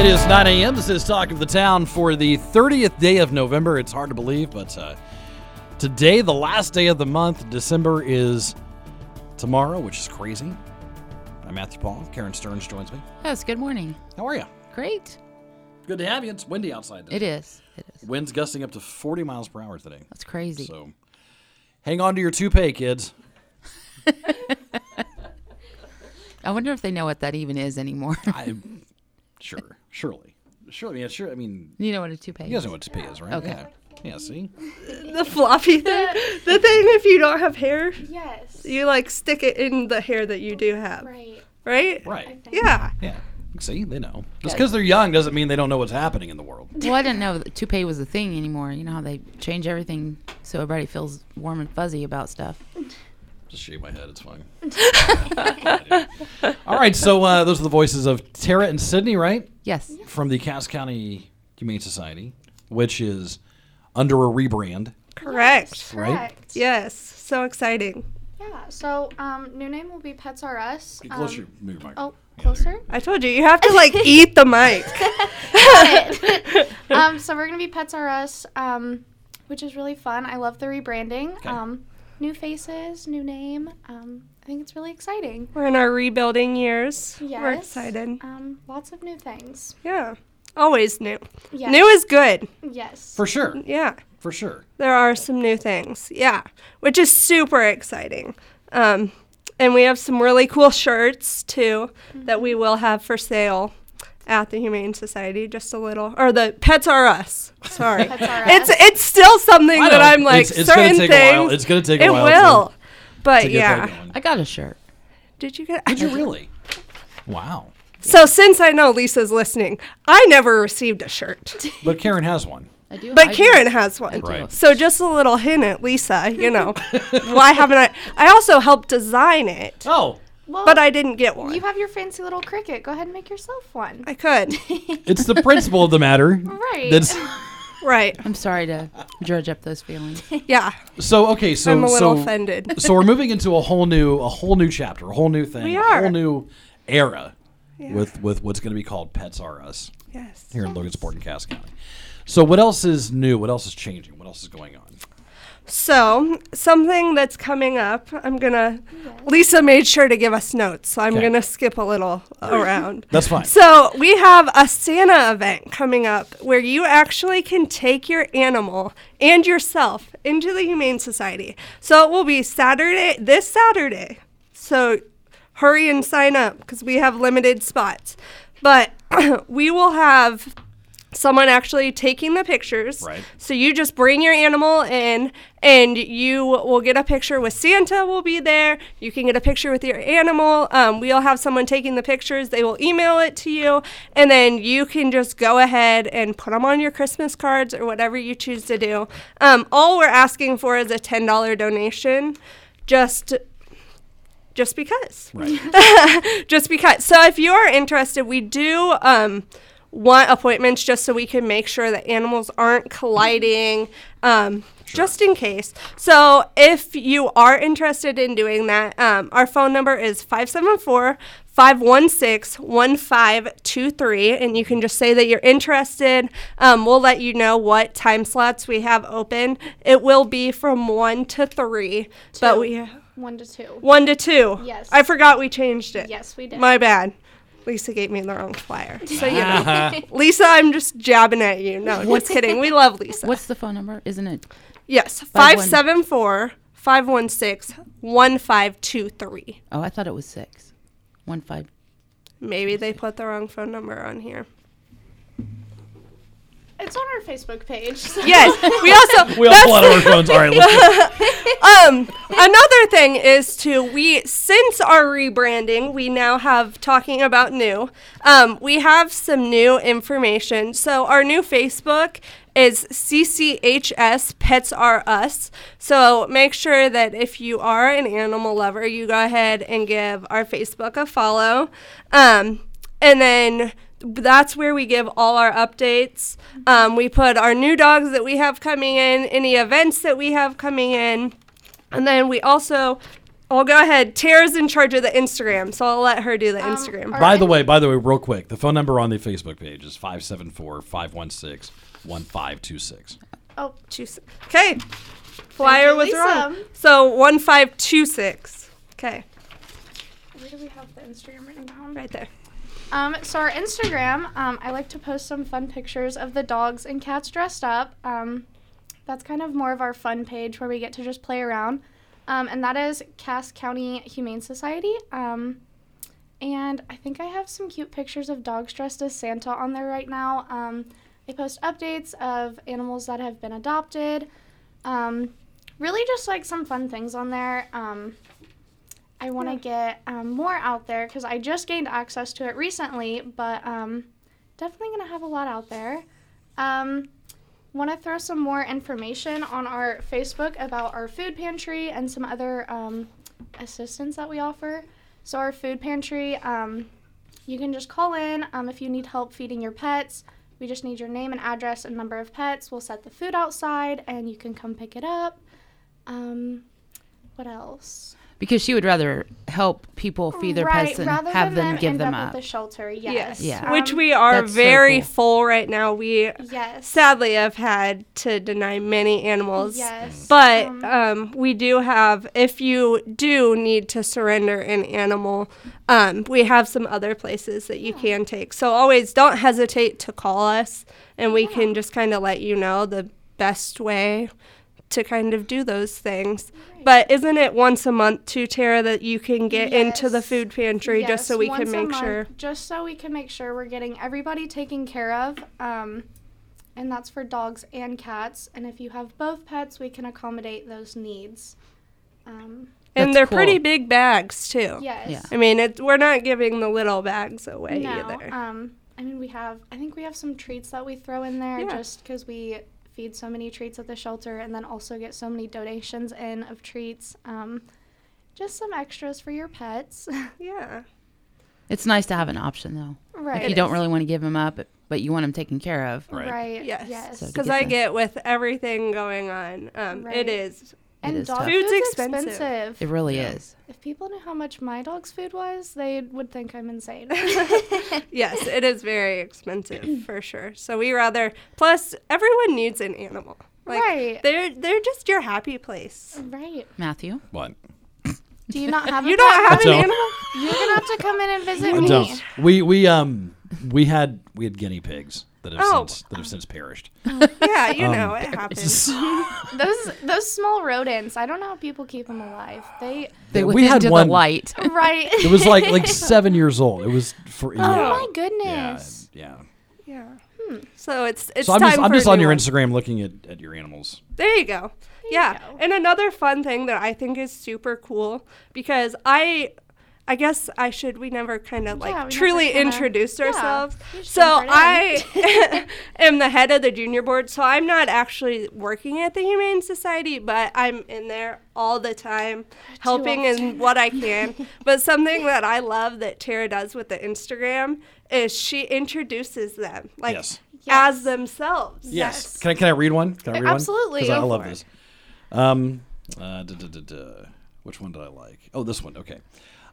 It is 9 a.m. This is Talk of the Town for the 30th day of November. It's hard to believe, but uh, today, the last day of the month, December is tomorrow, which is crazy. I'm Matthew Paul. Karen Stearns joins me. Yes, good morning. How are you? Great. Good to have you. It's windy outside. Today. It is. It is. Winds gusting up to 40 miles per hour today. That's crazy. So hang on to your toupee, kids. I wonder if they know what that even is anymore. I'm sure, surely. Surely, yeah, sure. I mean, you know what a toupee you guys is? know what toupee is, right? Okay. Yeah. Yeah, see? the floppy thing. The thing if you don't have hair, Yes. you like stick it in the hair that you do have, Right. right? Right. Yeah. Yeah. See, they know. Just because they're young doesn't mean they don't know what's happening in the world. Well, I didn't know that toupee was a thing anymore. You know how they change everything so everybody feels warm and fuzzy about stuff. Just shave my head. It's fine. All right. So uh, those are the voices of Tara and Sydney, right? Yes. From the Cass County Humane Society, which is under a rebrand, Correct. right? Correct. Yes. So exciting. Yeah. So, um, new name will be Pets R Us. Get Um, closer. Move your mic. Oh, closer. I told you, you have to like eat the mic. um, so we're gonna be Pets R Us, um, which is really fun. I love the rebranding. Um, new faces, new name. Um, I think it's really exciting. We're in our rebuilding years. Yes. We're excited. Um, lots of new things. Yeah. Always new. Yes. New is good. Yes. For sure. Yeah. For sure. There are some new things. Yeah. Which is super exciting. Um, and we have some really cool shirts too that we will have for sale at the Humane Society. Just a little, or the Pets Are Us. Sorry, Pets R it's Us. it's still something that. I'm like It's- it's gonna certain take a while. It's gonna take a it while will, to- but To yeah. I got a shirt. Did you get? Did you really? Wow. So since I know Lisa's listening, I never received a shirt, But Karen has one. I do. but I do. Karen has one. Right. So just a little hint at Lisa, you know, why haven't I? I also helped design it, Oh, well, but I didn't get one. You have your fancy little Cricut. Go ahead and make yourself one. I could. it's the principle of the matter. Right. That's Right. I'm sorry to dredge up those feelings. Yeah. so okay. So I'm a little so offended. so we're moving into a whole new a whole new chapter, a whole new thing, We a are. whole new era with with what's going to be called Pets R Us Yes. here in Logansport and Cass County. So what else is new? What else is changing? What else is going on? So, something that's coming up, I'm going to. Lisa made sure to give us notes, so I'm Okay. going to skip a little around. That's fine. So, we have a Santa event coming up where you actually can take your animal and yourself into the Humane Society. So, it will be Saturday, this Saturday. So, hurry and sign up because we have limited spots. But we will have someone actually taking the pictures. Right. So you just bring your animal in and you will get a picture with Santa will be there. You can get a picture with your animal. Um, we'll have someone taking the pictures. They will email it to you and then you can just go ahead and put them on your Christmas cards or whatever you choose to do. Um, all we're asking for is a $10 donation. Just just because Right. just because. So if you are interested, we do um, want appointments just so we can make sure that animals aren't colliding, um, just in case. So if you are interested in doing that, um, our phone number is 574 516 1523, and you can just say that you're interested. Um, we'll let you know what time slots we have open. It will be from 1 to 3, but Two. we. One to two. One to two. Yes. I forgot we changed it. Yes, we did. My bad. Lisa gave me the wrong flyer. So you know. Lisa, I'm just jabbing at you. No, just kidding. We love Lisa. What's the phone number? Isn't it? yes. Five one- 574 516 1523. Oh, I thought it was six. One five. Maybe they put the wrong phone number on here. It's on our Facebook page. Yes, we also We all that's pull out our phones. All right, let's um another thing is to we since our rebranding we now have talking about new. Um we have some new information. So our new facebook is cchs pets are us. So make sure that if you are an animal lover you go ahead and give our facebook a follow. Um and then that's where we give all our updates. Um, we put our new dogs that we have coming in, any events that we have coming in, and then we also. I'll go ahead. Tara's in charge of the Instagram, so I'll let her do the Instagram. all By the way, by the way, real quick, the phone number on the Facebook page is 574-516-1526. oh, Two si- Okay. Flyer you, was wrong. Lisa. So one five two six. Okay, where do we have the Instagram written down? right there. Um, so our Instagram, um, I like to post some fun pictures of the dogs and cats dressed up. Um, that's kind of more of our fun page where we get to just play around. Um, and that is Cass County Humane Society. Um, and I think I have some cute pictures of dogs dressed as Santa on there right now. Um, I post updates of animals that have been adopted. Um, really just like some fun things on there. I want to get um, more out there because I just gained access to it recently, but um, definitely going to have a lot out there. Um, want to throw some more information on our Facebook about our food pantry and some other um, assistance that we offer. So, our food pantry, um, you can just call in um, if you need help feeding your pets. We just need your name and address and number of pets. We'll set the food outside and you can come pick it up. Um, what else? Because she would rather help people feed their right, pets than have than them give end them up up. the shelter. Yes. Yes. Yeah. Which Um, we are that's so very cool. full right now. We Yes. sadly have had to deny many animals. Yes. But Um, um, we do have, if you do need to surrender an animal, um, we have some other places that you can take. So always don't hesitate to call us, and we can just kind of let you know the best way to kind of do those things. But isn't it once a month too, Tara, that you can get into the food pantry just so Yes, we once can a make month, sure? Just so we can make sure we're getting everybody taken care of. Um, and that's for dogs and cats. And if you have both pets, we can accommodate those needs. Um, And they're pretty big bags too. yes. Yeah. I mean, it, we're not giving the little bags away No. either. Um, I mean, we have. I think we have some treats that we throw in there Yeah. just because we feed so many treats at the shelter, and then also get so many donations in of treats. Um, just some extras for your pets. yeah. It's nice to have an option though. right. If you don't really want to give them up, but you want them taken care of. Right. Right. Yes. Yes. So Because get I get with everything going on, um, Right. it is. And is dog. Food's food's expensive. expensive. It really is. If people knew how much my dog's food was, they would think I'm insane. Yes, it is very expensive for sure. So we rather. Plus, everyone needs an animal. Like, Right. They're they're just your happy place. right. Matthew. What? Do you not have You a don't pet? have an don't. animal? You're gonna have to come in and visit I me. don't. We we um we had we had guinea pigs that have Oh. since that have since perished. Yeah, you Um, know it happens. Those those small rodents. I don't know how people keep them alive. They They we went had one- the light. right. It was like like seven years old. It was for yeah. oh my yeah, goodness. yeah. yeah. So it's it's So I'm time just I'm just on your one. Instagram looking at, at your animals. There you go. yeah. go. And another fun thing that I think is super cool because I I guess I should we never kind of like Yeah, truly kinda- introduced ourselves. you just So I am the head of the junior board, so I'm not actually working at the Humane Society, but I'm in there all the time helping in what I can. but something that I love that Tara does with the Instagram is she introduces them like Yes. as Yes. themselves. Yes. Can I can I read one? Can I read Absolutely, one? 'Cause I go love this. Um, uh, duh, duh, duh, duh. which one did I like? Oh, this one. Okay.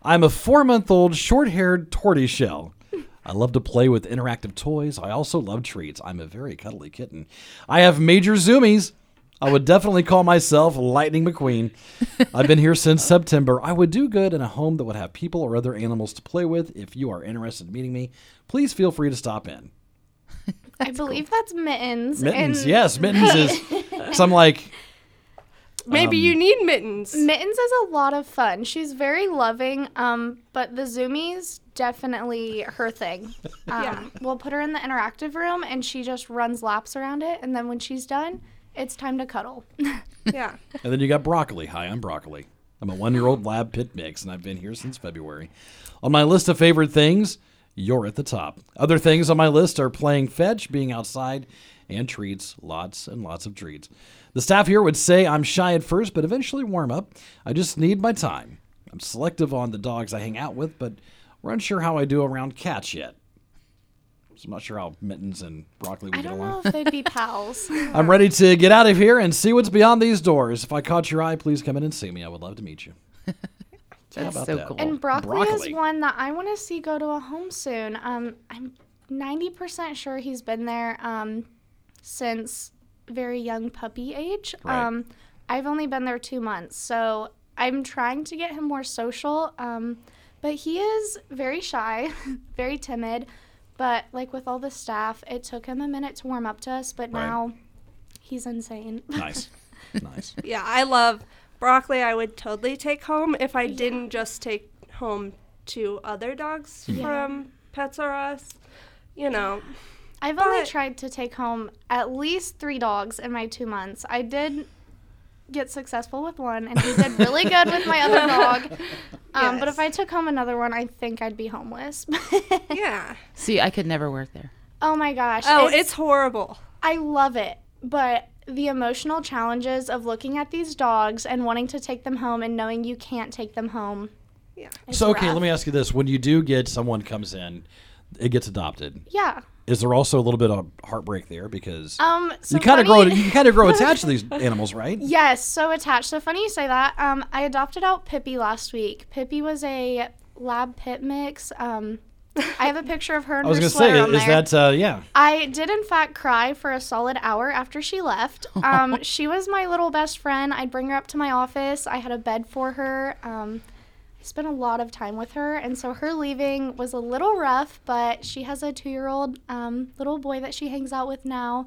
I'm a four month old short haired tortoiseshell. I love to play with interactive toys. I also love treats. I'm a very cuddly kitten. I have major zoomies. I would definitely call myself Lightning McQueen. I've been here since September. I would do good in a home that would have people or other animals to play with. If you are interested in meeting me, please feel free to stop in. I believe that's mittens. Mittens, and yes, mittens is. So I'm like, Maybe Um, you need mittens. Mittens is a lot of fun. She's very loving, um, but the zoomies definitely her thing. Um, Yeah. We'll put her in the interactive room and she just runs laps around it. And then when she's done, it's time to cuddle. Yeah. And then you got broccoli. Hi, I'm broccoli. I'm a one year old lab pit mix, and I've been here since February. On my list of favorite things, you're at the top. Other things on my list are playing fetch, being outside, and treats. Lots and lots of treats. The staff here would say I'm shy at first, but eventually warm up. I just need my time. I'm selective on the dogs I hang out with, but we're unsure how I do around cats yet. So I'm not sure how Mittens and Broccoli would I get don't along. know if they'd be pals. I'm ready to get out of here and see what's beyond these doors. If I caught your eye, please come in and see me. I would love to meet you. That's so that? cool. And broccoli, Broccoli. is one that I want to see go to a home soon. Um, I'm 90% sure he's been there um, since very young puppy age. Right. Um, I've only been there two months, so I'm trying to get him more social. Um, but he is very shy, very timid. But like with all the staff, it took him a minute to warm up to us. But Right. now he's insane. Nice. nice. Yeah, I love broccoli. I would totally take home if I didn't just take home two other dogs from Pets R Us. You know, I've only tried to take home at least three dogs in my two months. I did get successful with one, and he did really good with my other dog. Um, But if I took home another one, I think I'd be homeless. yeah. See, I could never work there. oh my gosh! Oh, it's horrible. I love it, but the emotional challenges of looking at these dogs and wanting to take them home and knowing you can't take them home. Yeah. So, okay, rough. let me ask you this. When you do get someone comes in, it gets adopted. Yeah. Is there also a little bit of heartbreak there because Um. So you kind of grow you kind of grow attached to these animals, right? Yes, so attached. So funny you say that. Um, I adopted out Pippi last week. Pippi was a lab pit mix. Um, I have a picture of her I was going to say is there. that uh, yeah. I did in fact cry for a solid hour after she left. Um, she was my little best friend. I'd bring her up to my office. I had a bed for her. Um, spent a lot of time with her, and so her leaving was a little rough. But she has a two-year-old um, little boy that she hangs out with now,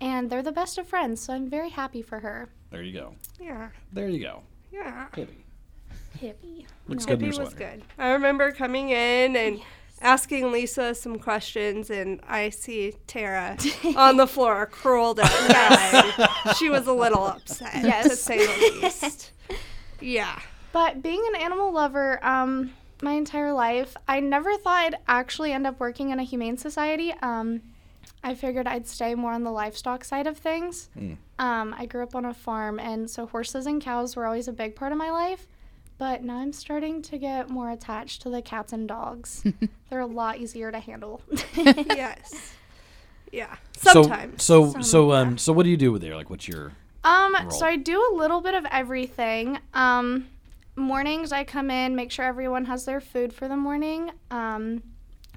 and they're the best of friends. So I'm very happy for her. There you go. Yeah. There you go. Yeah. Pippi. Hippie. Looks good in Pippi your was good. I remember coming in and asking Lisa some questions, and I see Tara on the floor, curled up. crying. she was a little upset, to say the least. Yeah. But being an animal lover, um, my entire life, I never thought I'd actually end up working in a humane society. Um, I figured I'd stay more on the livestock side of things. Um, I grew up on a farm, and so horses and cows were always a big part of my life. But now I'm starting to get more attached to the cats and dogs. They're a lot easier to handle. Yes. Yeah. Sometimes. So so so Some, um so what do you do with there? Like what's your Um, Roll. so I do a little bit of everything. Um, mornings I come in, make sure everyone has their food for the morning. Um,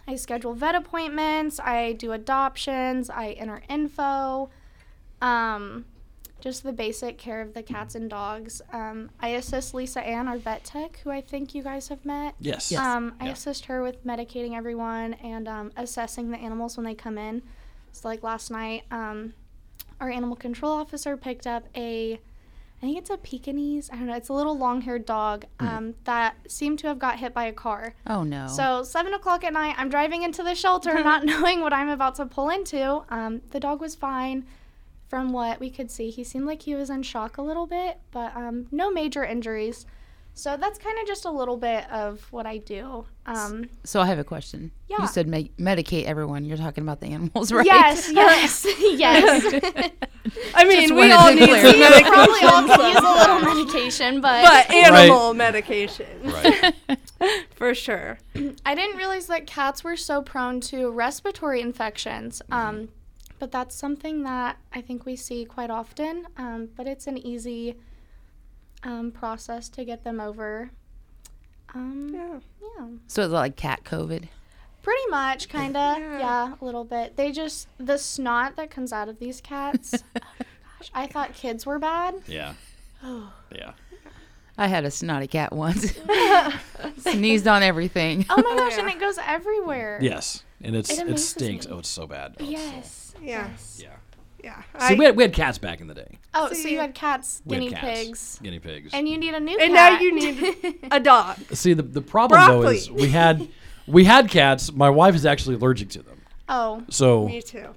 I schedule vet appointments. I do adoptions. I enter info. Um, just the basic care of the cats and dogs. Um, I assist Lisa Ann, our vet tech, who I think you guys have met. Yes. Yes. Um, I Yeah. assist her with medicating everyone and um, assessing the animals when they come in. So, like last night, um, our animal control officer picked up a, I think it's a Pekingese. I don't know. It's a little long-haired dog um, that seemed to have got hit by a car. Oh no. So seven o'clock at night, I'm driving into the shelter, not knowing what I'm about to pull into. Um, the dog was fine, from what we could see. He seemed like he was in shock a little bit, but um, no major injuries. So that's kind of just a little bit of what I do. Um, So I have a question. Yeah. You said me- medicate everyone. You're talking about the animals, right? Yes, yes, yes. I mean, we all need clear. some we probably all medication, could use a little medication, but, but animal medication Right. for sure. I didn't realize that cats were so prone to respiratory infections. Um, but that's something that I think we see quite often. Um, but it's an easy um, process to get them over. Um, Yeah. yeah. So it's like cat COVID. Pretty much, kind of. Yeah. Yeah. a little bit. They just, the snot that comes out of these cats. oh gosh, I thought kids were bad. Yeah. Yeah. I had a snotty cat once. Sneezed on everything. Oh my gosh, and it goes everywhere. Yes. And it's It it, stinks. me. Oh, it's so bad. Oh, it's so- Yes. Yes. yeah. Yeah. See, I- we had, we had cats back in the day. Oh, so you had cats, We had guinea cats. pigs, Guinea pigs. and you need a new and cat. now you need a dog. See, the, the problem though is we had we had cats. My wife is actually allergic to them. Oh, So Me too.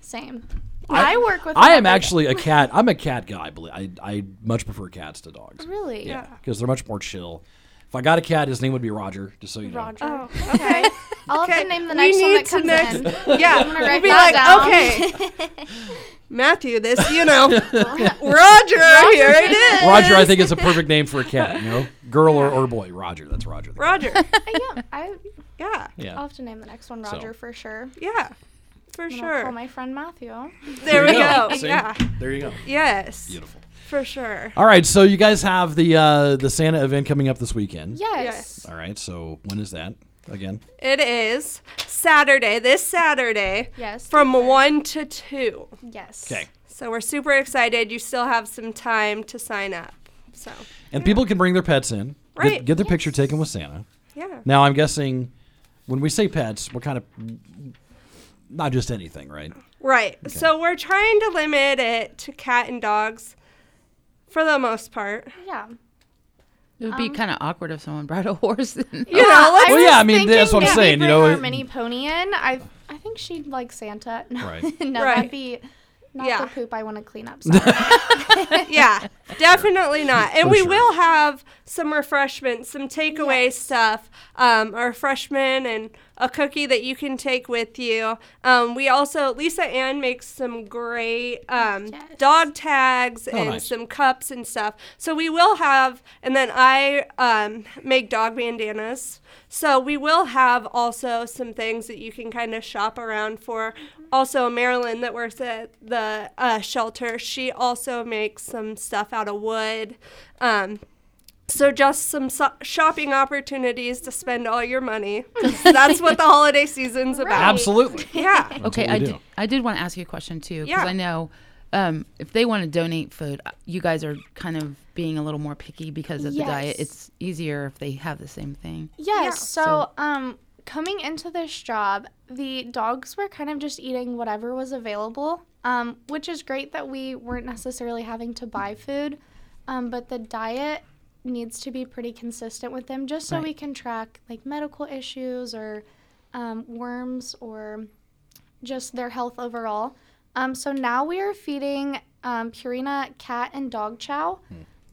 same. I, work with. I am every actually a cat. I'm a cat guy. I believe I, I much prefer cats to dogs. really. Yeah, because they're much more chill. If I got a cat, his name would be Roger. Just so you know. Roger. Oh, okay. I'll have to name the we next one need that to comes next- in. yeah. I'm gonna We'll write be that like, okay, Matthew, this, you know, Roger, here it is. Roger, I think is a perfect name for a cat. You know, girl or, or boy. Roger. That's Roger. the cat. Roger. yeah, I, Yeah, Yeah. I'll have to name the next one Roger for sure. yeah, for I'm gonna sure. Call my friend Matthew. there we you go. See? Yeah. There you go. Yes. Beautiful. For sure. All right, so you guys have the uh, the Santa event coming up this weekend. Yes. Yes. All right, so when is that again? It is Saturday, this Saturday, Yes. from 1 to 2. Yes. Okay. So we're super excited. You still have some time to sign up. So, And people can bring their pets in. Get, Right. get their picture taken with Santa. yeah. Now I'm guessing when we say pets, we're kind of not just anything, right? Right. So we're trying to limit it to cat and dogs for the most part. Yeah. It would be kind of awkward if someone brought a horse. In. You know, let's Well, yeah, I mean, that's what I'm saying, you know, bring it- our mini pony in. I I think she'd like Santa. No, Right. no, Right. that'd be not Yeah. the poop I want to clean up. Yeah, definitely not. And For we sure. will have some refreshments, some takeaway stuff, um, a refreshment and a cookie that you can take with you. Um, we also, Lisa Ann makes some great um, Yes. dog tags and Oh, nice. some cups and stuff. So we will have, and then I um, make dog bandanas. So we will have also some things that you can kind of shop around for. Also, Marilyn that works at the uh, shelter, she also makes some stuff out of wood. Um, so just some so- shopping opportunities to spend all your money. That's what the holiday season's about. Absolutely. Yeah. Okay, I do. did, I did want to ask you a question too because Yeah. I know um, if they want to donate food, uh, you guys are kind of being a little more picky because of the diet. Yes. It's easier if they have the same thing. Yes. Yeah. So, So- um, coming into this job, the dogs were kind of just eating whatever was available, um, which is great that we weren't necessarily having to buy food. Um, but the diet needs to be pretty consistent with them, just so Right. we can track like medical issues or um, worms or just their health overall. Um, so now we are feeding um, Purina cat and dog chow.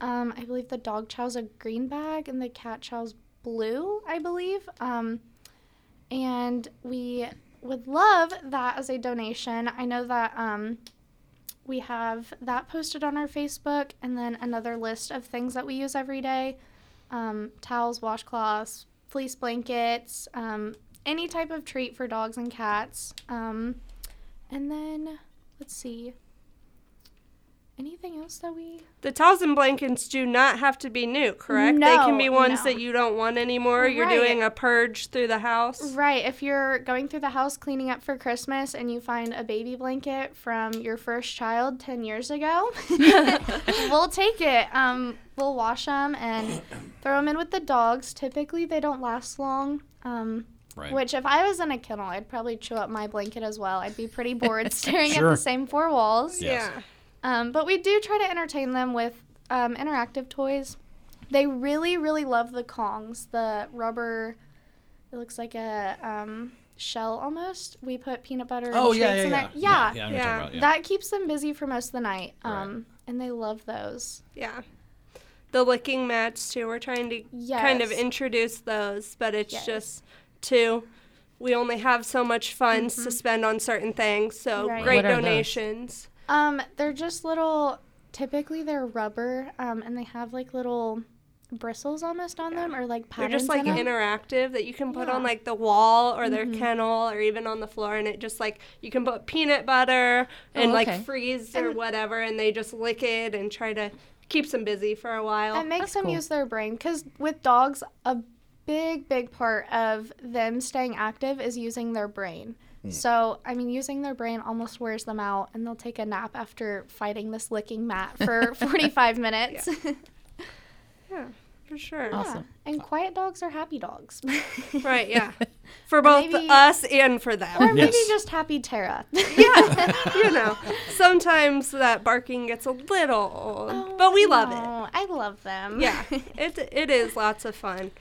Um, I believe the dog chow's a green bag and the cat chow's blue, I believe. Um, and we would love that as a donation. I know that um, we have that posted on our Facebook and then another list of things that we use every day um, towels, washcloths, fleece blankets, um, any type of treat for dogs and cats. Um, and then, let's see. Anything else that we. The towels and blankets do not have to be new, correct? no, they can be ones no. that you don't want anymore. You're doing a purge through the house. Right. If you're going through the house cleaning up for Christmas and you find a baby blanket from your first child 10 years ago, we'll take it. Um, we'll wash them and throw them in with the dogs. Typically, they don't last long. Um, Right. Which, if I was in a kennel, I'd probably chew up my blanket as well. I'd be pretty bored staring Sure. at the same four walls. Yes. Yeah. Um, but we do try to entertain them with um, interactive toys. They really, really love the Kongs, the rubber. It looks like a um, shell almost. We put peanut butter Oh and yeah, treats yeah, in yeah. there. yeah. Yeah, I know what Yeah. about, yeah. That keeps them busy for most of the night. Right. Um, and they love those. Yeah. The licking mats too. We're trying to kind of introduce those, but it's Yes. just too. We only have so much funds to spend on certain things, so Mm-hmm. Right. great donations. those? Donations. Um, they're just little. Typically, they're rubber, um, and they have like little bristles almost on them, or like patterns. They're just like in 'em. interactive that you can put Yeah. Mm-hmm. on like the wall or their kennel or even on the floor, and it just like you can put peanut butter and Oh, like freeze or And- whatever, and they just lick it and try to keeps them busy for a while. It makes That's them cool. use their brain because with dogs, a big, big part of them staying active is using their brain. Hmm. So, I mean, using their brain almost wears them out, and they'll take a nap after fighting this licking mat for 45 minutes. yeah, for sure. Awesome. And quiet dogs are happy dogs. Right, yeah. For both maybe- us and for them. or maybe Yes. just happy Tara. yeah, you know, sometimes that barking gets a little old, but we oh, love it. Oh, I love them. Yeah, it it is lots of fun,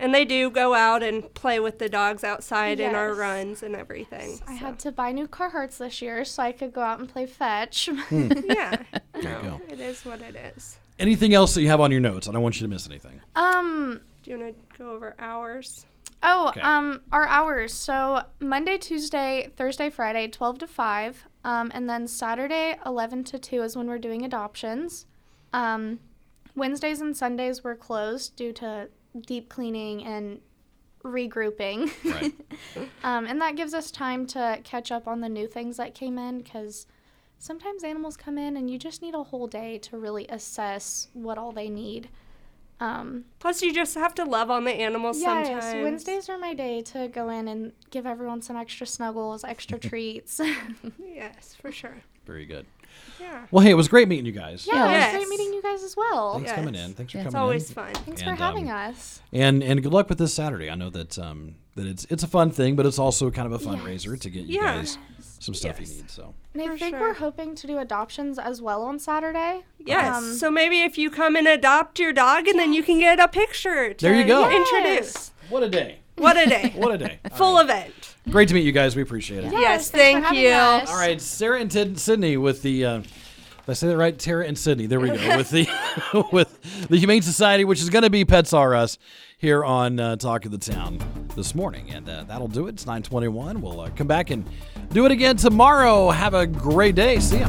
And they do go out and play with the dogs outside in our runs and everything. I so. had to buy new Carhartts this year so I could go out and play fetch. yeah. There you go. It is what it is. Anything else that you have on your notes? I don't want you to miss anything. um, Do you want to go over hours? Oh, Okay. um, our hours. So Monday, Tuesday, Thursday, Friday, twelve to five, um, and then Saturday, eleven to two is when we're doing adoptions. Um, Wednesdays and Sundays we're closed due to deep cleaning and regrouping. Right. um, and that gives us time to catch up on the new things that came in because sometimes animals come in and you just need a whole day to really assess what all they need. Um, Plus, you just have to love on the animals Yes, sometimes. Wednesdays are my day to go in and give everyone some extra snuggles, extra treats. Yes, for sure. Very good. Yeah. Well, hey, it was great meeting you guys. Yeah, it was great meeting you guys as well. Thanks Yes. coming in. Thanks for Yeah. coming It's in. always fun. Thanks And, for having um, us. And and good luck with this Saturday. I know that um that it's it's a fun thing, but it's also kind of a fundraiser to get you Yeah. guys some stuff Yes. you need. So And I for think sure. we're hoping to do adoptions as well on Saturday. Yes. Um, so maybe if you come and adopt your dog, and then you can get a picture. To There you go. Introduce. what a day! What a day. What a day! All Full right. event. Great to meet you guys. We appreciate it. Yes, for thank you. us. All right, Sarah and Tid- Sydney with the. Uh, did I say that right? Tara and Sydney. There we go. with the with the Humane Society, which is going to be Pets R Us here on uh, Talk of the Town this morning, and uh, that'll do it. It's nine twenty one. We'll uh, come back and do it again tomorrow. Have a great day. See ya.